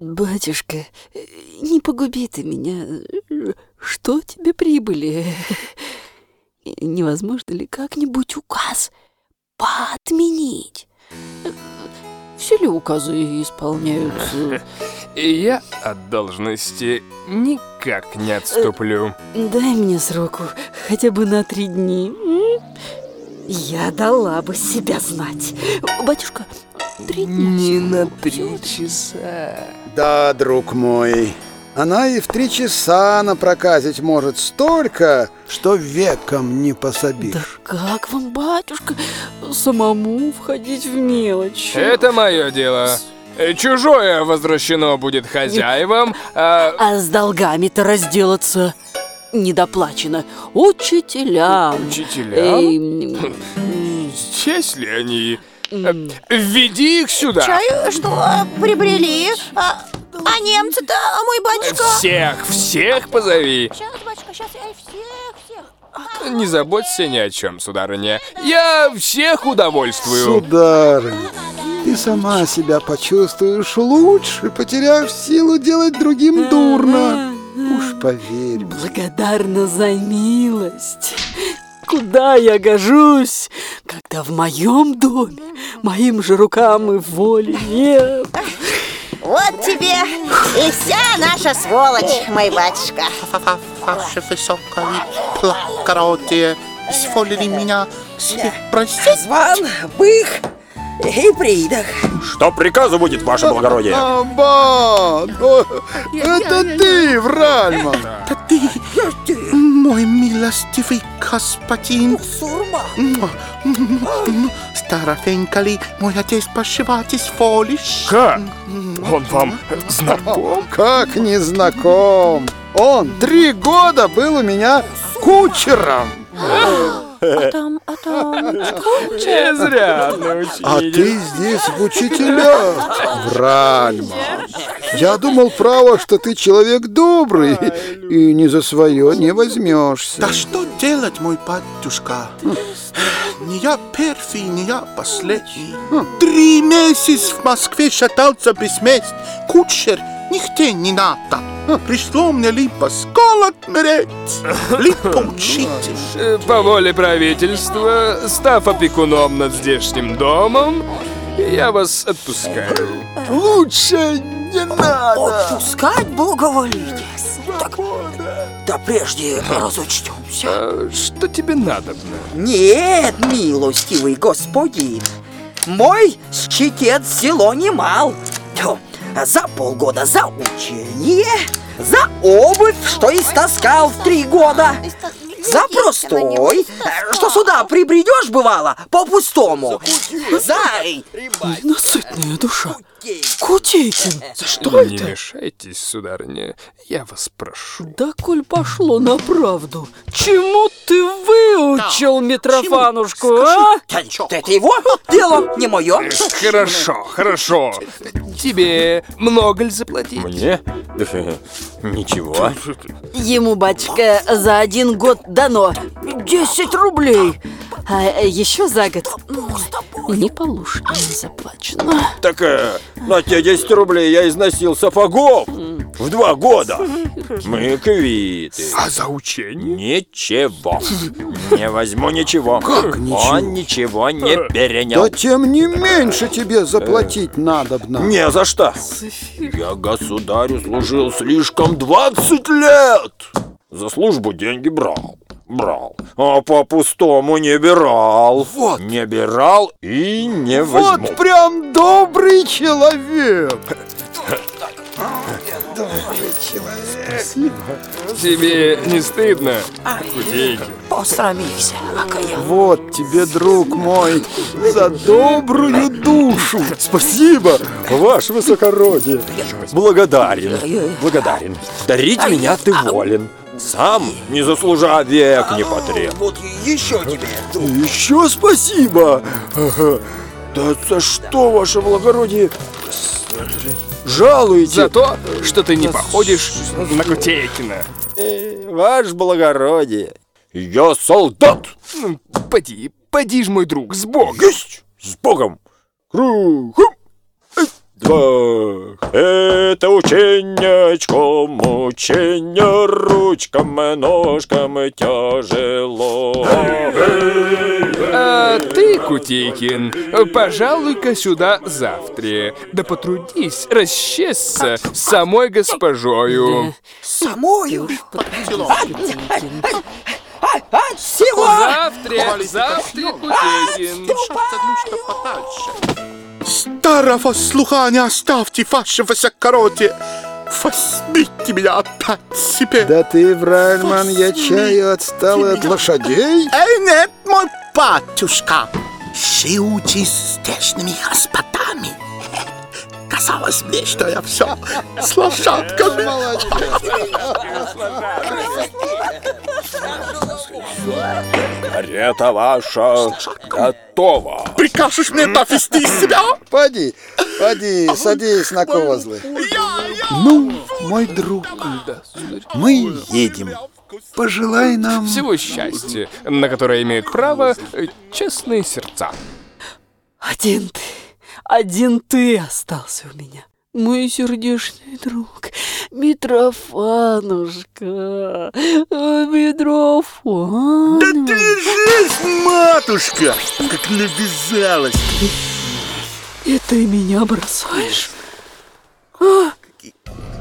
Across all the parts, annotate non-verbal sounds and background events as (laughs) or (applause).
Батюшка, не погуби ты меня. Что тебе прибыли? Невозможно ли как-нибудь указ поотменить? Все ли указы исполняются? Я от должности никак не отступлю. Дай мне сроку, хотя бы на три дни. Я дала бы себя знать. Батюшка, три дня. Не на три часа. Да, друг мой, она и в три часа напроказить может столько, что веком не пособишь. Да как вам, батюшка, самому входить в мелочь? Это мое дело. Э, Чужое возвращено будет хозяевам, а А с долгами-то разделаться недоплачено. Учителям. учителям? Эм, Здесь ли они? М, Введи их сюда. Чаю что, прибрели? А, а немцы-то, мой батюшка? Всех, всех позови. Сейчас, батюшка, сейчас я всех, всех. Не заботься ни о чем, сударыня. Я всех удовольствую. Сударыня, ты сама себя почувствуешь лучше, потеряв силу делать другим дурно. Уж поверь. Благодарна за милость. Куда я гожусь, когда в моем доме моим же рукам и воли нет? Вот тебе и вся наша сволочь, мой батюшка. Ваше высокое изволили меня себе простить? Зван, бых и придах. Что приказу будет, ваше благородие? Абан! О, Это ты, Вральма! Да ты, мой милостивый господин. Сурма. Муа, м, м, Старофенька ли мой отец пошивать изволишь? Как? Он вам знаком? Как не знаком! Он три года был у меня кучером! А там, а там... Не зря. А ты здесь в учителях, Вральма. Я думал, право, что ты человек добрый и не за свое не возьмешься. Да что делать, мой батюшка? Не я первый, не я последний. Три месяца в Москве шатался без мест. Кучер нигде не надо. Пришло мне либо с голод мереть, либо учитель. Э, По воле правительства, став опекуном над здешним домом, я вас отпускаю. Лучше не надо. Отпускать благоволите. Так, да прежде разочтемся. А что тебе надобно? Нет, милостивый господин, мой щитец село немал. За полгода за учение, за обувь, что истаскал в три года, за простой, что сюда прибредешь, бывало, по-пустому, за... Ненасытная душа. Кутейкин, что Не это? мешайтесь, сударыня, я вас прошу. Да коль пошло на правду, чему ты выучил Митрофанушку, а? Да Это его дело, не мое. Хорошо, хорошо. Тебе много ли заплатить? Мне? Ничего. Ему, батюшка, за один год дано 10 рублей. А еще за год не полушки не заплачено. Так э, на те 10 рублей я износил сапогов в два года. Мы квиты. А за учение? Ничего. Не возьму ничего. Как ничего? Он ничего не перенял. Да тем не меньше тебе заплатить надобно. Не за что. Я государю служил слишком 20 лет. За службу деньги брал. Брал. А по-пустому не брал. Вот. Не брал и не возьму. Вот прям добрый человек. Тебе не стыдно? Кутейки. Посрамился, окаян. Вот тебе, друг мой, за добрую душу. Спасибо, ваше высокородие. Благодарен, благодарен. Дарить меня ты волен. Сам, не заслужа век, не потреб. Вот еще тебе. Еще спасибо. Ага. (laughs) Да за что, ваше благородие, жалуете? За то, что ты не походишь на Кутейкина. Э, Ваше благородие. Я солдат. Ну, Поди, поди ж, мой друг, с Богом. Есть. С Богом. Кругом. Двох. Это ученячком, учення ручками, ножками тяжело. А ты, Кутейкин, пожалуй-ка сюда завтра. Да потрудись расчесться с самой госпожою. Самою? Кутейкин. А, а, всего! Завтра, завтра, Кутейкин. Подальше. Старого слуха не оставьте, ваше высокородие. Возьмите меня опять себе. Да ты, Вральман, я чаю отстал от лошадей? Эй, нет, мой батюшка. Живучи с здешними господами. Казалось мне, что я все с лошадками. Карета ваша готова. Прикажешь мне повести себя? Поди, поди, садись на козлы. Ну, мой друг, мы едем. Пожелай нам... Всего счастья, на которое имеют право э, честные сердца. Один ты, один ты остался у меня. Мой сердечный друг, Митрофанушка, Митрофан. Держись, матушка, как навязалась. И ты меня бросаешь? А,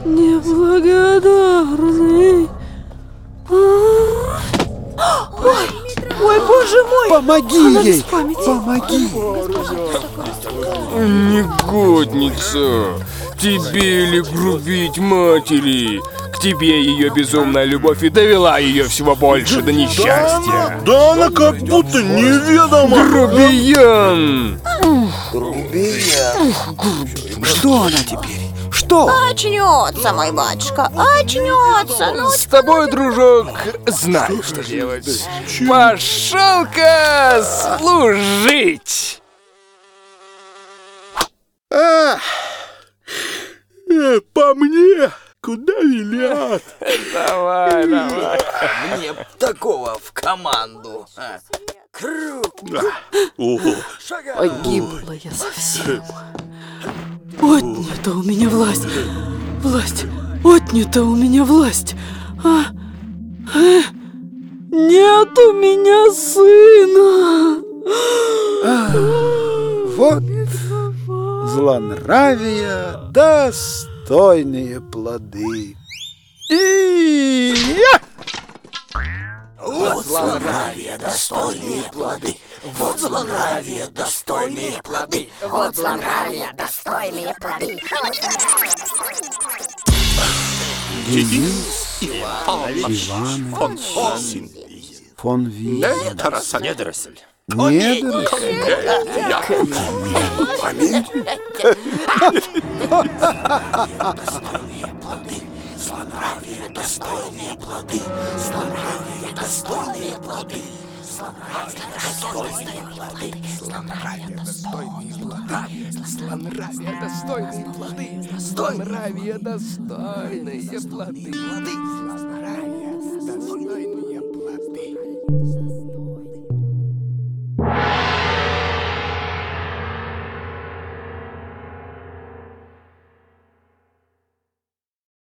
неблагодарный. А, Ой, ой, боже мой! Помоги Она ей, помоги. Негодница! Тебе ли грубить матери? К тебе ее безумная любовь и довела ее всего больше до несчастья. Да она как будто неведомо. Грубиян! Что она теперь? Что? Очнется, мой батюшка, очнется. Ну, С тобой, дружок, знаю, что делать. Пошел-ка служить! А, э, по мне, куда велят? Давай, давай. Мне такого в команду. а. Круто. Ого. Погибла я совсем. Отнята у меня власть. Власть. Отнята у меня власть. А, э, нет у меня сына. Вот злонравия достойные плоды. И я! вот злонравие, достойные плоды. Денис Иванович фон Осин. Фон Ви. Недоросль. Недоросль. Недоросль. Я. Слонравия достойные плоды. Слонравия достойные плоды. Слонравия достойные плоды.